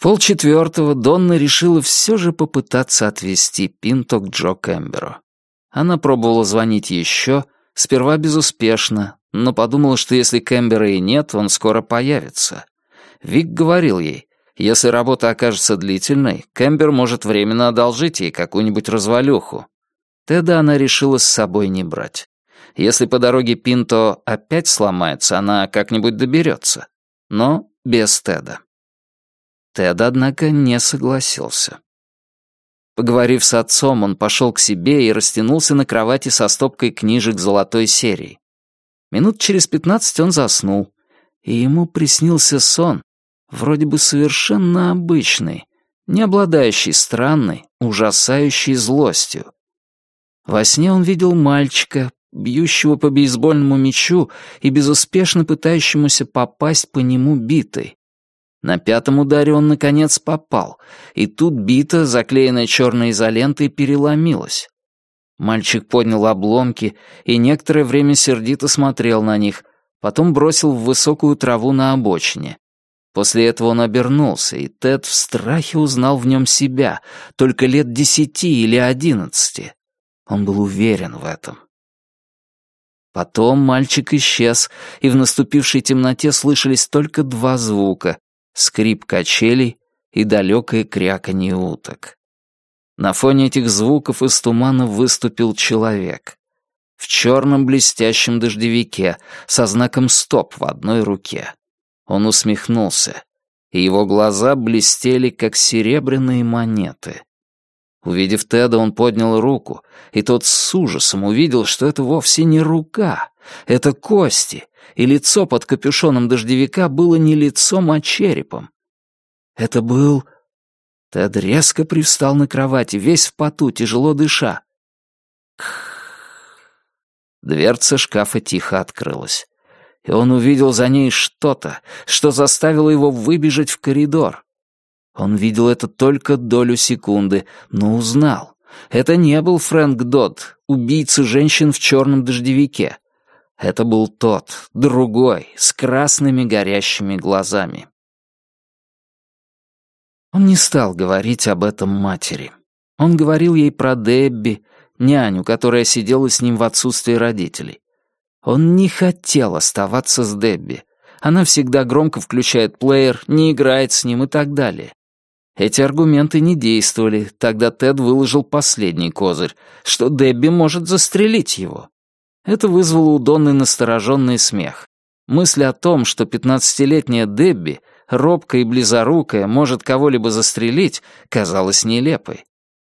полчетвертого Донна решила все же попытаться отвезти Пинто к Джо Кэмберу. Она пробовала звонить еще, сперва безуспешно, но подумала, что если Кэмбера и нет, он скоро появится. Вик говорил ей, если работа окажется длительной, Кэмбер может временно одолжить ей какую-нибудь развалюху. Теда она решила с собой не брать. Если по дороге Пинто опять сломается, она как-нибудь доберется. Но без Теда. Тед, однако, не согласился. Поговорив с отцом, он пошел к себе и растянулся на кровати со стопкой книжек золотой серии. Минут через пятнадцать он заснул, и ему приснился сон, вроде бы совершенно обычный, не обладающий странной, ужасающей злостью. Во сне он видел мальчика, бьющего по бейсбольному мячу и безуспешно пытающемуся попасть по нему битой. На пятом ударе он, наконец, попал, и тут бита, заклеенная черной изолентой, переломилась. Мальчик поднял обломки и некоторое время сердито смотрел на них, потом бросил в высокую траву на обочине. После этого он обернулся, и Тед в страхе узнал в нем себя, только лет десяти или одиннадцати. Он был уверен в этом. Потом мальчик исчез, и в наступившей темноте слышались только два звука — скрип качелей и далекое кряканье уток. На фоне этих звуков из тумана выступил человек. В черном блестящем дождевике, со знаком «стоп» в одной руке. Он усмехнулся, и его глаза блестели, как серебряные монеты. Увидев Теда, он поднял руку, и тот с ужасом увидел, что это вовсе не рука, это кости, и лицо под капюшоном дождевика было не лицом, а черепом. Это был... Тед резко привстал на кровати, весь в поту, тяжело дыша. Дверца шкафа тихо открылась, и он увидел за ней что-то, что заставило его выбежать в коридор. Он видел это только долю секунды, но узнал. Это не был Фрэнк Додд, убийца женщин в черном дождевике. Это был тот, другой, с красными горящими глазами. Он не стал говорить об этом матери. Он говорил ей про Дебби, няню, которая сидела с ним в отсутствии родителей. Он не хотел оставаться с Дебби. Она всегда громко включает плеер, не играет с ним и так далее. Эти аргументы не действовали, тогда Тед выложил последний козырь, что Дебби может застрелить его. Это вызвало у Донны настороженный смех. Мысль о том, что пятнадцатилетняя Дебби, робкая и близорукая, может кого-либо застрелить, казалась нелепой.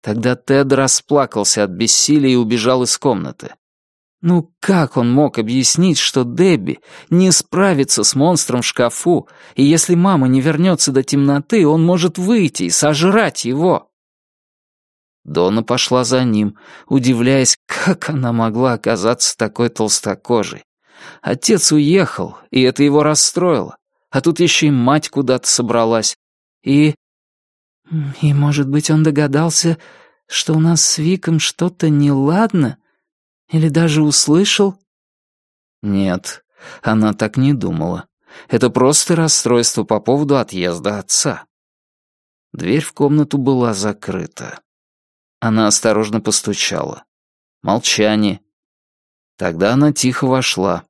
Тогда Тед расплакался от бессилия и убежал из комнаты. Ну как он мог объяснить, что Дебби не справится с монстром в шкафу, и если мама не вернется до темноты, он может выйти и сожрать его? Дона пошла за ним, удивляясь, как она могла оказаться такой толстокожей. Отец уехал, и это его расстроило. А тут еще и мать куда-то собралась. И... И, может быть, он догадался, что у нас с Виком что-то неладно? Или даже услышал? Нет, она так не думала. Это просто расстройство по поводу отъезда отца. Дверь в комнату была закрыта. Она осторожно постучала. Молчание. Тогда она тихо вошла.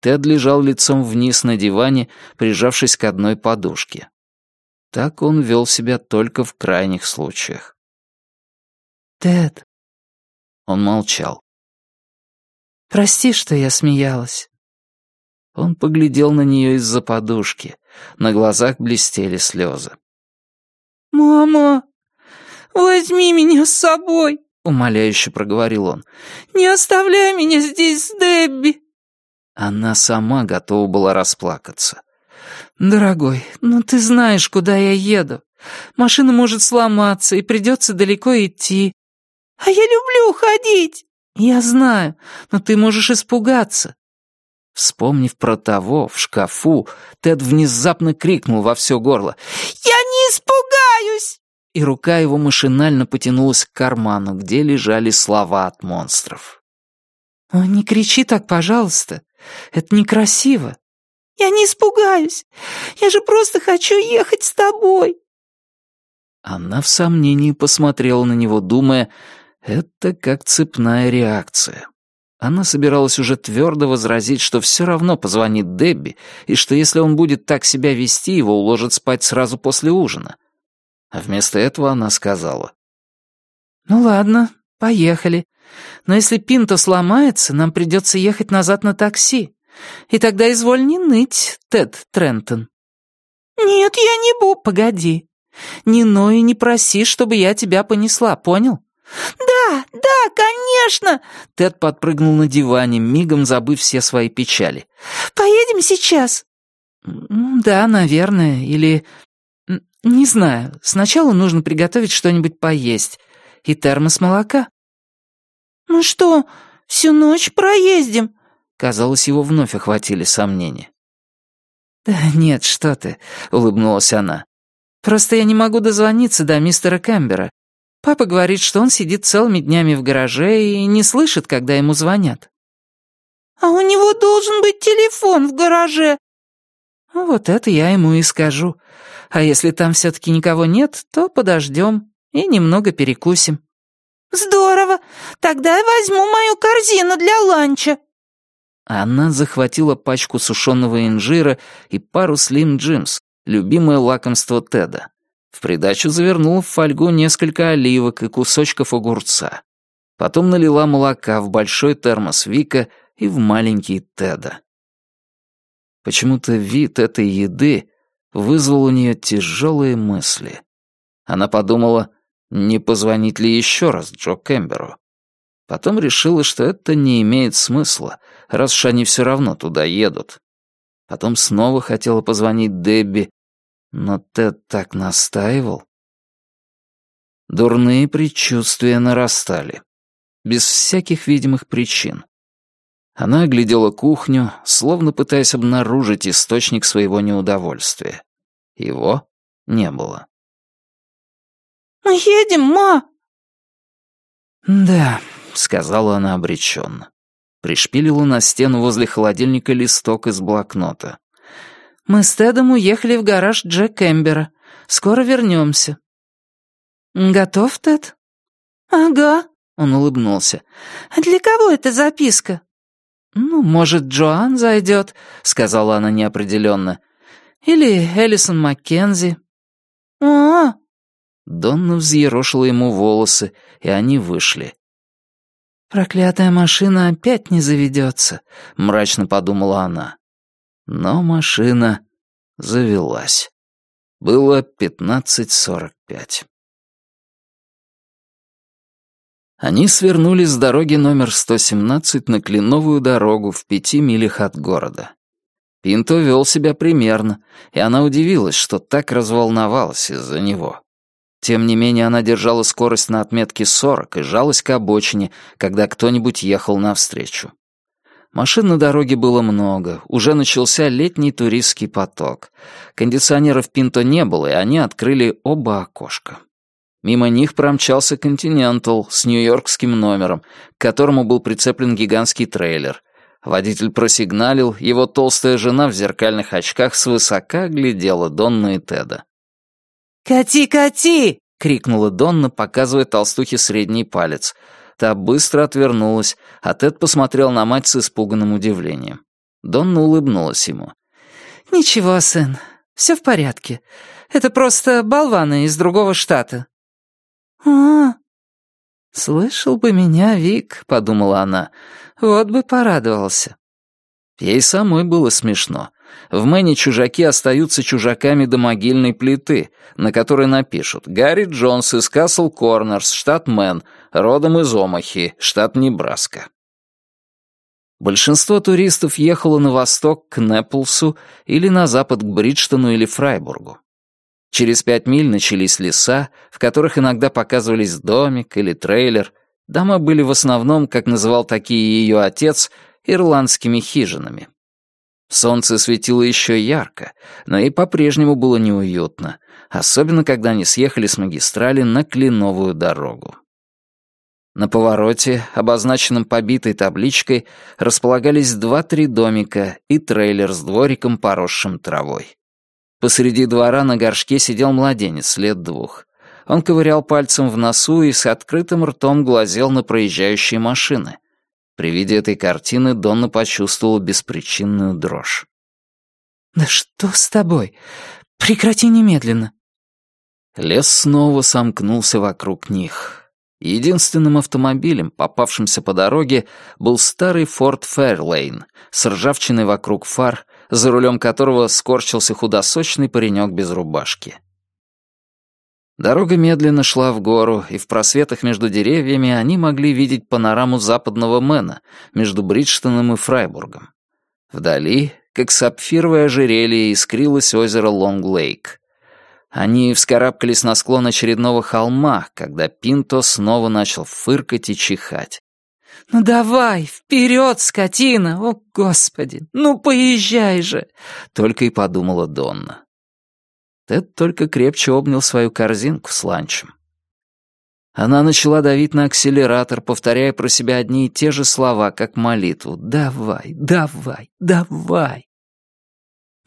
Тед лежал лицом вниз на диване, прижавшись к одной подушке. Так он вел себя только в крайних случаях. «Тед». Он молчал. Прости, что я смеялась». Он поглядел на нее из-за подушки. На глазах блестели слезы. «Мама, возьми меня с собой», — умоляюще проговорил он. «Не оставляй меня здесь с Дебби». Она сама готова была расплакаться. «Дорогой, ну ты знаешь, куда я еду. Машина может сломаться, и придется далеко идти. А я люблю ходить!» «Я знаю, но ты можешь испугаться». Вспомнив про того в шкафу, Тед внезапно крикнул во все горло. «Я не испугаюсь!» И рука его машинально потянулась к карману, где лежали слова от монстров. «О, не кричи так, пожалуйста. Это некрасиво». «Я не испугаюсь. Я же просто хочу ехать с тобой». Она в сомнении посмотрела на него, думая, это как цепная реакция. Она собиралась уже твердо возразить, что все равно позвонит Дебби, и что если он будет так себя вести, его уложат спать сразу после ужина. А вместо этого она сказала. «Ну ладно, поехали. Но если Пинто сломается, нам придется ехать назад на такси. И тогда изволь не ныть, Тед Трентон». «Нет, я не буду». «Погоди. Не ной и не проси, чтобы я тебя понесла, понял?» «Да, да, конечно!» Тед подпрыгнул на диване, мигом забыв все свои печали. «Поедем сейчас?» «Да, наверное, или... Не знаю. Сначала нужно приготовить что-нибудь поесть. И термос молока». «Мы что, всю ночь проездим?» Казалось, его вновь охватили сомнения. «Да нет, что ты», — улыбнулась она. «Просто я не могу дозвониться до мистера Кэмбера. Папа говорит, что он сидит целыми днями в гараже и не слышит, когда ему звонят. «А у него должен быть телефон в гараже». «Вот это я ему и скажу. А если там все-таки никого нет, то подождем и немного перекусим». «Здорово! Тогда я возьму мою корзину для ланча». Она захватила пачку сушеного инжира и пару слим джимс, любимое лакомство Теда. В придачу завернула в фольгу несколько оливок и кусочков огурца. Потом налила молока в большой термос Вика и в маленький Теда. Почему-то вид этой еды вызвал у нее тяжелые мысли. Она подумала, не позвонить ли еще раз Джо Кэмберу. Потом решила, что это не имеет смысла, раз уж они все равно туда едут. Потом снова хотела позвонить Дебби, но Тед так настаивал. Дурные предчувствия нарастали. Без всяких видимых причин. Она оглядела кухню, словно пытаясь обнаружить источник своего неудовольствия. Его не было. «Мы едем, ма!» «Да», — сказала она обреченно. Пришпилила на стену возле холодильника листок из блокнота. Мы с Тедом уехали в гараж Джек Эмбера. Скоро вернемся». «Готов, Тед?» «Ага», — он улыбнулся. «А для кого эта записка?» «Ну, может, Джоан зайдет», — сказала она неопределенно. «Или Элисон Маккензи». «А-а-а». Донна взъерошила ему волосы, и они вышли. «Проклятая машина опять не заведется», — мрачно подумала она. Но машина завелась. Было 15.45. Они свернули с дороги номер 117 на Кленовую дорогу в пяти милях от города. Пинто вел себя примерно, и она удивилась, что так разволновалась из-за него. Тем не менее, она держала скорость на отметке 40 и жалась к обочине, когда кто-нибудь ехал навстречу. Машин на дороге было много, уже начался летний туристский поток. Кондиционеров Пинто не было, и они открыли оба окошка. Мимо них промчался «Континентал» с нью-йоркским номером, к которому был прицеплен гигантский трейлер. Водитель просигналил, его толстая жена в зеркальных очках свысока глядела Донну и Теда. «Кати, кати!» — крикнула Донна, показывая толстухе средний палец — Та быстро отвернулась, а Тед посмотрел на мать с испуганным удивлением. Донна улыбнулась ему. «Ничего, сын, все в порядке. Это просто болваны из другого штата». «А, «Слышал бы меня, Вик», — подумала она, — «вот бы порадовался». Ей самой было смешно. В Мэне чужаки остаются чужаками до могильной плиты, на которой напишут «Гарри Джонс из Касл Корнерс, штат Мэн, родом из Омахи, штат Небраска». Большинство туристов ехало на восток к Неплсу или на запад к Бриджтону или Фрайбургу. Через пять миль начались леса, в которых иногда показывались домик или трейлер. Дома были в основном, как называл такие ее отец, ирландскими хижинами. Солнце светило еще ярко, но и по-прежнему было неуютно, особенно когда они съехали с магистрали на Кленовую дорогу. На повороте, обозначенном побитой табличкой, располагались два-три домика и трейлер с двориком, поросшим травой. Посреди двора на горшке сидел младенец лет двух. Он ковырял пальцем в носу и с открытым ртом глазел на проезжающие машины. При виде этой картины Донна почувствовала беспричинную дрожь. «Да что с тобой? Прекрати немедленно!» Лес снова сомкнулся вокруг них. Единственным автомобилем, попавшимся по дороге, был старый Ford Fairlane с ржавчиной вокруг фар, за рулем которого скорчился худосочный паренек без рубашки. Дорога медленно шла в гору, и в просветах между деревьями они могли видеть панораму западного Мэна между Бриджтоном и Фрайбургом. Вдали, как сапфировое ожерелье, искрилось озеро Лонг-Лейк. Они вскарабкались на склон очередного холма, когда Пинто снова начал фыркать и чихать. «Ну давай, вперед, скотина! О, Господи! Ну поезжай же!» Только и подумала Донна. Тед только крепче обнял свою корзинку с ланчем. Она начала давить на акселератор, повторяя про себя одни и те же слова, как молитву. «Давай, давай, давай!»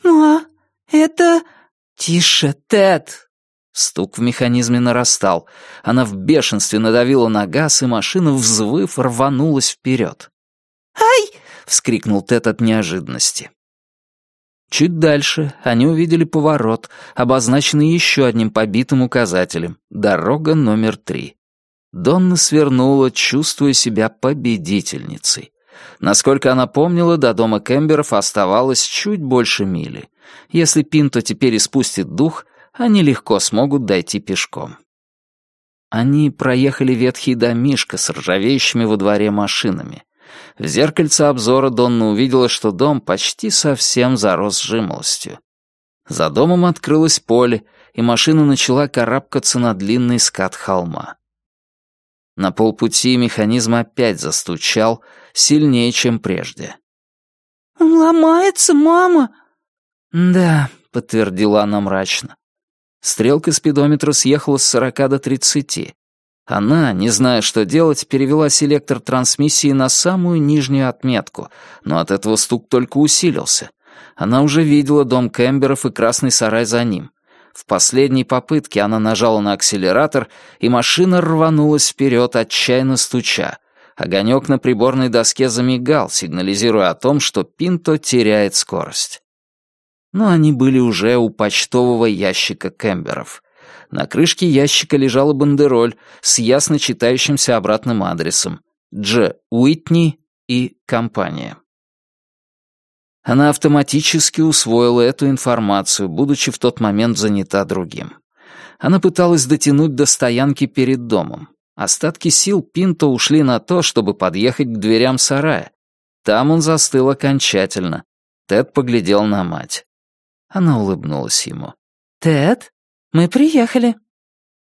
«Ну а это...» «Тише, Тед!» Стук в механизме нарастал. Она в бешенстве надавила на газ, и машина, взвыв, рванулась вперед. «Ай!» — вскрикнул Тед от неожиданности. Чуть дальше они увидели поворот, обозначенный еще одним побитым указателем — дорога номер три. Донна свернула, чувствуя себя победительницей. Насколько она помнила, до дома Кемберов оставалось чуть больше мили. Если Пинто теперь испустит дух, они легко смогут дойти пешком. Они проехали ветхий домишко с ржавеющими во дворе машинами. В зеркальце обзора Донна увидела, что дом почти совсем зарос жимолостью. За домом открылось поле, и машина начала карабкаться на длинный скат холма. На полпути механизм опять застучал, сильнее, чем прежде. «Он ломается, мама!» «Да», — подтвердила она мрачно. Стрелка спидометра съехала с сорока до тридцати. Она, не зная, что делать, перевела селектор трансмиссии на самую нижнюю отметку, но от этого стук только усилился. Она уже видела дом Кэмберов и красный сарай за ним. В последней попытке она нажала на акселератор, и машина рванулась вперед, отчаянно стуча. Огонек на приборной доске замигал, сигнализируя о том, что Пинто теряет скорость но они были уже у почтового ящика Кэмберов. На крышке ящика лежала бандероль с ясно читающимся обратным адресом «Дж. Уитни и компания». Она автоматически усвоила эту информацию, будучи в тот момент занята другим. Она пыталась дотянуть до стоянки перед домом. Остатки сил Пинто ушли на то, чтобы подъехать к дверям сарая. Там он застыл окончательно. Тед поглядел на мать. Она улыбнулась ему. «Тед, мы приехали».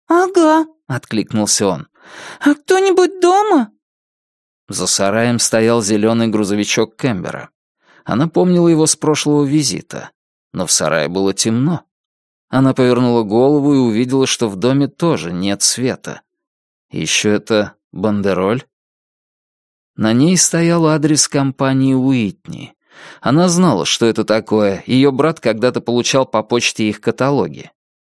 «Ага», — откликнулся он. «А кто-нибудь дома?» За сараем стоял зеленый грузовичок Кэмбера. Она помнила его с прошлого визита, но в сарае было темно. Она повернула голову и увидела, что в доме тоже нет света. Еще это бандероль. На ней стоял адрес компании Уитни. Она знала, что это такое, ее брат когда-то получал по почте их каталоги.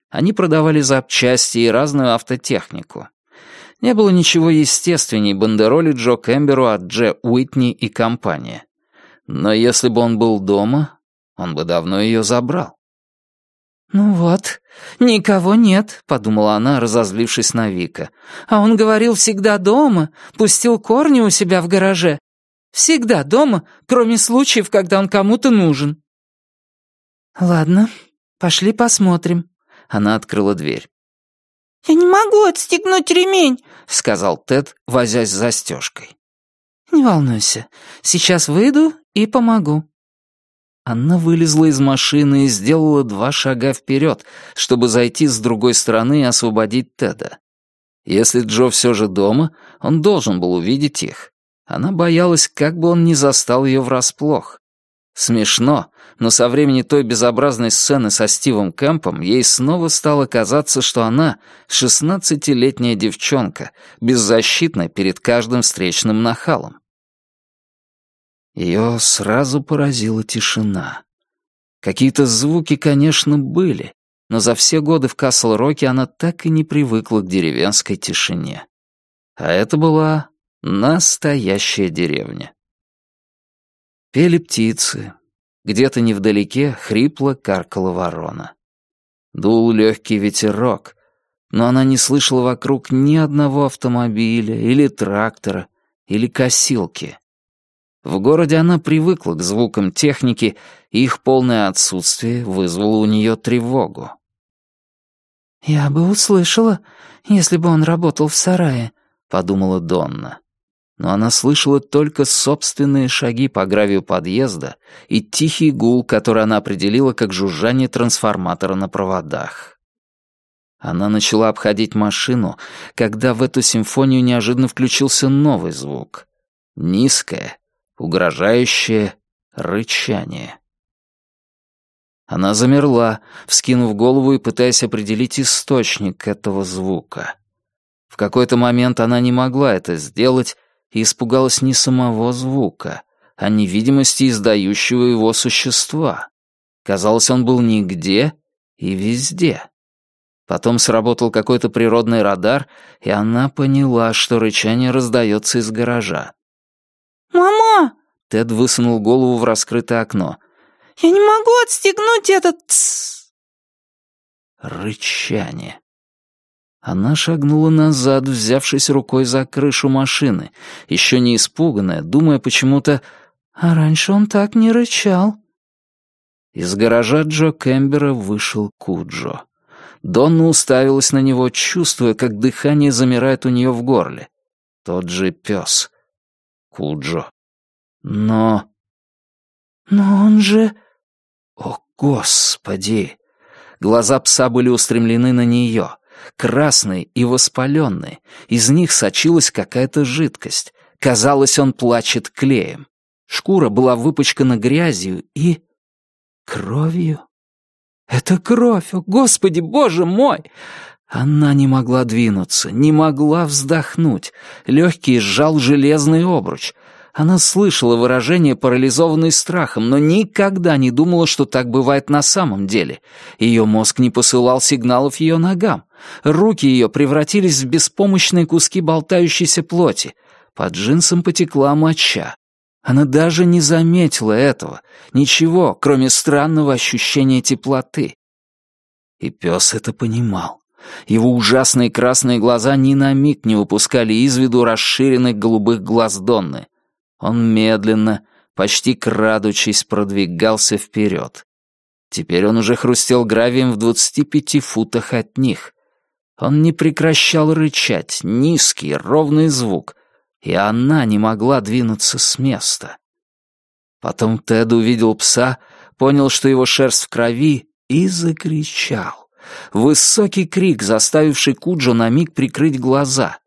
Они продавали запчасти и разную автотехнику. Не было ничего естественней бандероли Джо Кэмберу от Дже Уитни и компания. Но если бы он был дома, он бы давно ее забрал. «Ну вот, никого нет», — подумала она, разозлившись на Вика. «А он говорил всегда дома, пустил корни у себя в гараже, Всегда дома, кроме случаев, когда он кому-то нужен». «Ладно, пошли посмотрим». Она открыла дверь. «Я не могу отстегнуть ремень», — сказал Тед, возясь с застежкой. «Не волнуйся, сейчас выйду и помогу». Она вылезла из машины и сделала два шага вперед, чтобы зайти с другой стороны и освободить Теда. Если Джо все же дома, он должен был увидеть их. Она боялась, как бы он не застал ее врасплох. Смешно, но со времени той безобразной сцены со Стивом Кэмпом ей снова стало казаться, что она — шестнадцатилетняя девчонка, беззащитная перед каждым встречным нахалом. Ее сразу поразила тишина. Какие-то звуки, конечно, были, но за все годы в Касл-Роке она так и не привыкла к деревенской тишине. А это была настоящая деревня. Пели птицы. Где-то невдалеке хрипло каркала ворона. Дул легкий ветерок, но она не слышала вокруг ни одного автомобиля или трактора или косилки. В городе она привыкла к звукам техники, и их полное отсутствие вызвало у нее тревогу. «Я бы услышала, если бы он работал в сарае», — подумала Донна. Но она слышала только собственные шаги по гравию подъезда и тихий гул, который она определила как жужжание трансформатора на проводах. Она начала обходить машину, когда в эту симфонию неожиданно включился новый звук. Низкое, угрожающее рычание. Она замерла, вскинув голову и пытаясь определить источник этого звука. В какой-то момент она не могла это сделать и испугалась не самого звука, а невидимости издающего его существа. Казалось, он был нигде и везде. Потом сработал какой-то природный радар, и она поняла, что рычание раздается из гаража. «Мама!» — Тед высунул голову в раскрытое окно. «Я не могу отстегнуть этот...» Рычание. Она шагнула назад, взявшись рукой за крышу машины, еще не испуганная, думая почему-то, «А раньше он так не рычал». Из гаража Джо Кэмбера вышел Куджо. Донна уставилась на него, чувствуя, как дыхание замирает у нее в горле. Тот же пес. Куджо. Но... Но он же... О, Господи! Глаза пса были устремлены на нее. Красные и воспаленные. Из них сочилась какая-то жидкость. Казалось, он плачет клеем. Шкура была выпачкана грязью и... кровью. «Это кровь! О, Господи, Боже мой!» Она не могла двинуться, не могла вздохнуть. Легкий сжал железный обруч. Она слышала выражение, парализованной страхом, но никогда не думала, что так бывает на самом деле. Ее мозг не посылал сигналов ее ногам. Руки ее превратились в беспомощные куски болтающейся плоти. Под джинсом потекла моча. Она даже не заметила этого, ничего, кроме странного ощущения теплоты. И пес это понимал. Его ужасные красные глаза ни на миг не выпускали из виду расширенных голубых глаз Донны. Он медленно, почти крадучись, продвигался вперед. Теперь он уже хрустел гравием в двадцати пяти футах от них. Он не прекращал рычать, низкий, ровный звук, и она не могла двинуться с места. Потом Тед увидел пса, понял, что его шерсть в крови, и закричал. Высокий крик, заставивший Куджо на миг прикрыть глаза.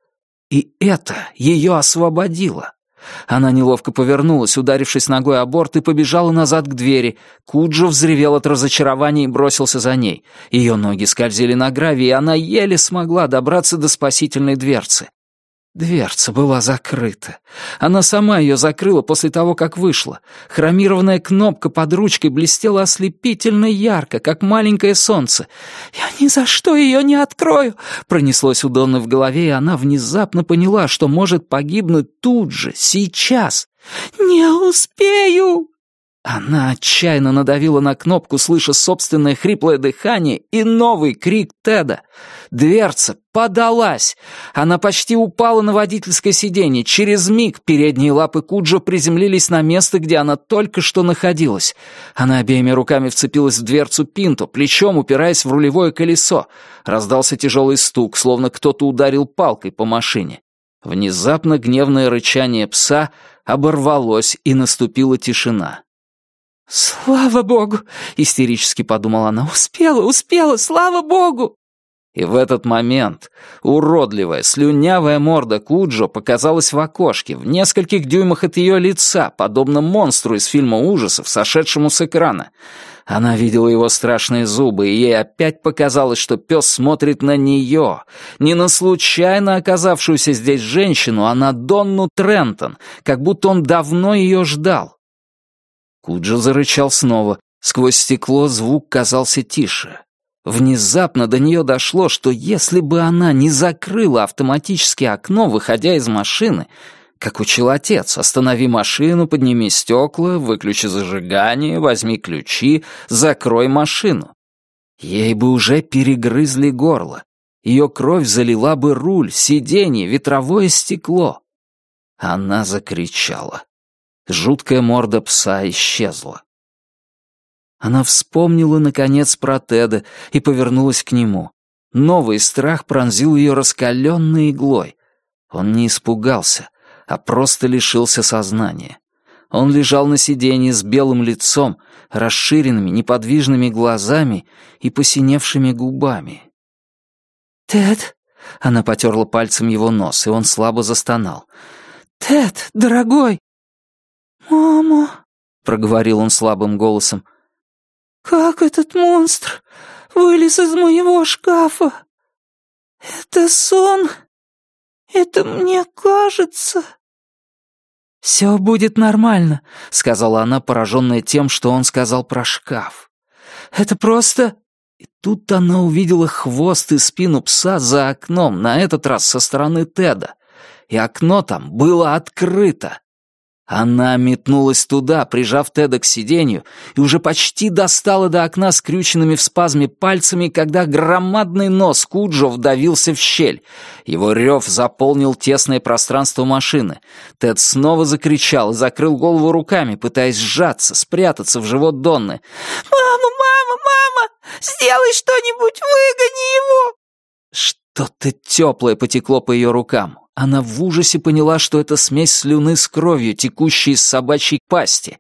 И это ее освободило. Она неловко повернулась, ударившись ногой о борт, и побежала назад к двери. Куджо взревел от разочарования и бросился за ней. Ее ноги скользили на гравии, и она еле смогла добраться до спасительной дверцы. Дверца была закрыта. Она сама ее закрыла после того, как вышла. Хромированная кнопка под ручкой блестела ослепительно ярко, как маленькое солнце. «Я ни за что ее не открою!» Пронеслось у Донны в голове, и она внезапно поняла, что может погибнуть тут же, сейчас. «Не успею!» Она отчаянно надавила на кнопку, слыша собственное хриплое дыхание и новый крик Теда. Дверца подалась. Она почти упала на водительское сиденье. Через миг передние лапы Куджо приземлились на место, где она только что находилась. Она обеими руками вцепилась в дверцу Пинто, плечом упираясь в рулевое колесо. Раздался тяжелый стук, словно кто-то ударил палкой по машине. Внезапно гневное рычание пса оборвалось, и наступила тишина. «Слава богу!» — истерически подумала она. «Успела, успела, слава богу!» И в этот момент уродливая, слюнявая морда Куджо показалась в окошке, в нескольких дюймах от ее лица, подобно монстру из фильма ужасов, сошедшему с экрана. Она видела его страшные зубы, и ей опять показалось, что пес смотрит на нее, не на случайно оказавшуюся здесь женщину, а на Донну Трентон, как будто он давно ее ждал. Куджо зарычал снова. Сквозь стекло звук казался тише. Внезапно до нее дошло, что если бы она не закрыла автоматически окно, выходя из машины, как учил отец, останови машину, подними стекла, выключи зажигание, возьми ключи, закрой машину. Ей бы уже перегрызли горло. Ее кровь залила бы руль, сиденье, ветровое стекло. Она закричала. Жуткая морда пса исчезла. Она вспомнила, наконец, про Теда и повернулась к нему. Новый страх пронзил ее раскаленной иглой. Он не испугался, а просто лишился сознания. Он лежал на сиденье с белым лицом, расширенными, неподвижными глазами и посиневшими губами. «Тед?» — она потерла пальцем его нос, и он слабо застонал. «Тед, дорогой!» «Мама!» — проговорил он слабым голосом. «Как этот монстр вылез из моего шкафа? Это сон? Это мне кажется...» «Все будет нормально», — сказала она, пораженная тем, что он сказал про шкаф. «Это просто...» И тут она увидела хвост и спину пса за окном, на этот раз со стороны Теда. И окно там было открыто. Она метнулась туда, прижав Теда к сиденью, и уже почти достала до окна скрюченными в спазме пальцами, когда громадный нос Куджо вдавился в щель. Его рев заполнил тесное пространство машины. Тед снова закричал и закрыл голову руками, пытаясь сжаться, спрятаться в живот Донны. «Мама, мама, мама! Сделай что-нибудь, выгони его!» Что-то теплое потекло по ее рукам. Она в ужасе поняла, что это смесь слюны с кровью, текущей из собачьей пасти.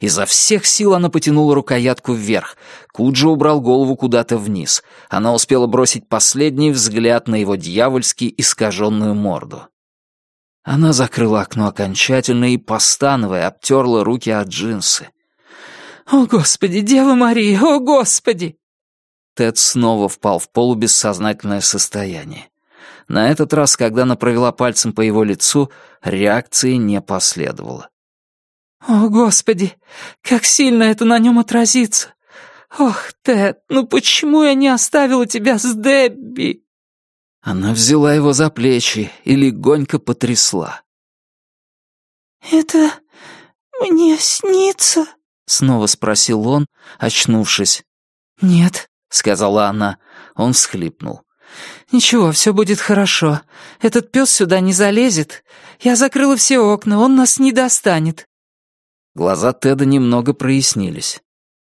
Изо всех сил она потянула рукоятку вверх. Куджи убрал голову куда-то вниз. Она успела бросить последний взгляд на его дьявольски искаженную морду. Она закрыла окно окончательно и, постановая, обтерла руки от джинсы. «О, Господи, Дева Мария, о, Господи!» Тед снова впал в полубессознательное состояние. На этот раз, когда она провела пальцем по его лицу, реакции не последовало. «О, Господи, как сильно это на нем отразится! Ох, Тед, ну почему я не оставила тебя с Дебби?» Она взяла его за плечи и легонько потрясла. «Это мне снится?» — снова спросил он, очнувшись. «Нет», — сказала она. Он всхлипнул. «Ничего, все будет хорошо. Этот пес сюда не залезет. Я закрыла все окна, он нас не достанет». Глаза Теда немного прояснились.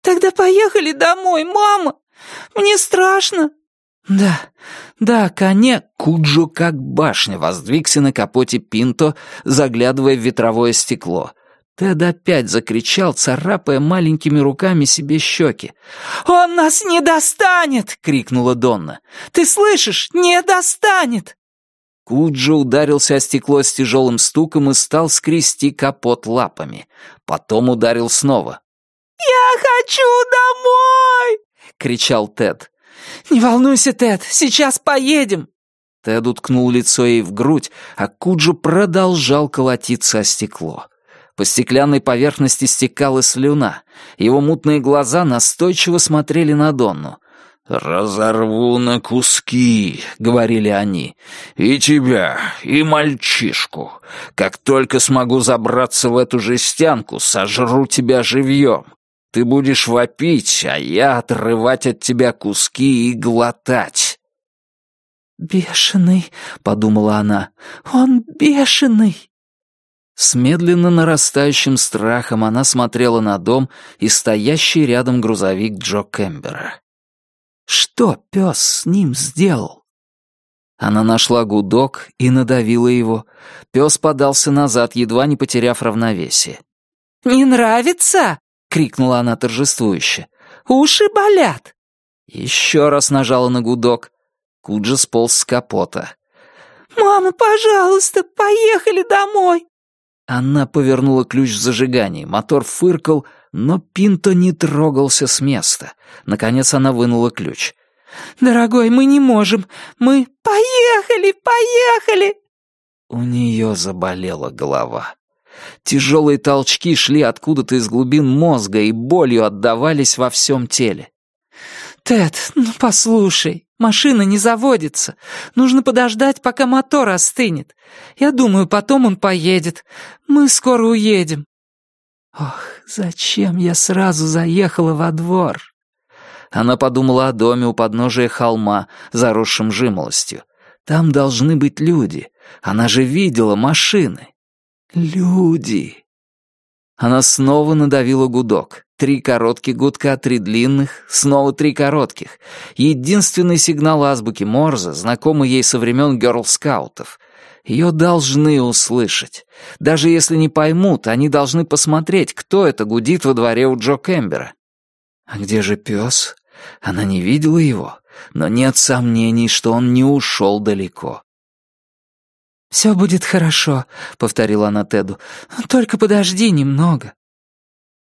«Тогда поехали домой, мама! Мне страшно!» «Да, да, коне...» Куджо как башня воздвигся на капоте Пинто, заглядывая в ветровое стекло. Тед опять закричал, царапая маленькими руками себе щеки. «Он нас не достанет!» — крикнула Донна. «Ты слышишь? Не достанет!» Куджо ударился о стекло с тяжелым стуком и стал скрести капот лапами. Потом ударил снова. «Я хочу домой!» — кричал Тед. «Не волнуйся, Тед, сейчас поедем!» Тед уткнул лицо ей в грудь, а Куджо продолжал колотиться о стекло. По стеклянной поверхности стекала слюна. Его мутные глаза настойчиво смотрели на Донну. «Разорву на куски», — говорили они. «И тебя, и мальчишку. Как только смогу забраться в эту жестянку, сожру тебя живьем. Ты будешь вопить, а я отрывать от тебя куски и глотать». «Бешеный», — подумала она, — «он бешеный». С медленно нарастающим страхом она смотрела на дом и стоящий рядом грузовик Джо Кэмбера. Что пес с ним сделал? Она нашла гудок и надавила его. Пес подался назад, едва не потеряв равновесие. «Не нравится?» — крикнула она торжествующе. «Уши болят!» Еще раз нажала на гудок. Куджа сполз с капота. «Мама, пожалуйста, поехали домой!» Она повернула ключ в зажигании, мотор фыркал, но Пинто не трогался с места. Наконец она вынула ключ. «Дорогой, мы не можем. Мы...» «Поехали, поехали!» У нее заболела голова. Тяжелые толчки шли откуда-то из глубин мозга и болью отдавались во всем теле. «Тед, ну послушай, машина не заводится. Нужно подождать, пока мотор остынет. Я думаю, потом он поедет. Мы скоро уедем». Ох, зачем я сразу заехала во двор? Она подумала о доме у подножия холма, заросшем жимолостью. Там должны быть люди. Она же видела машины. Люди. Она снова надавила гудок. Три коротких гудка, три длинных, снова три коротких. Единственный сигнал азбуки Морзе, знакомый ей со времен герл-скаутов. Ее должны услышать. Даже если не поймут, они должны посмотреть, кто это гудит во дворе у Джо Кембера. А где же пес? Она не видела его, но нет сомнений, что он не ушел далеко. «Все будет хорошо», — повторила она Теду. «Только подожди немного».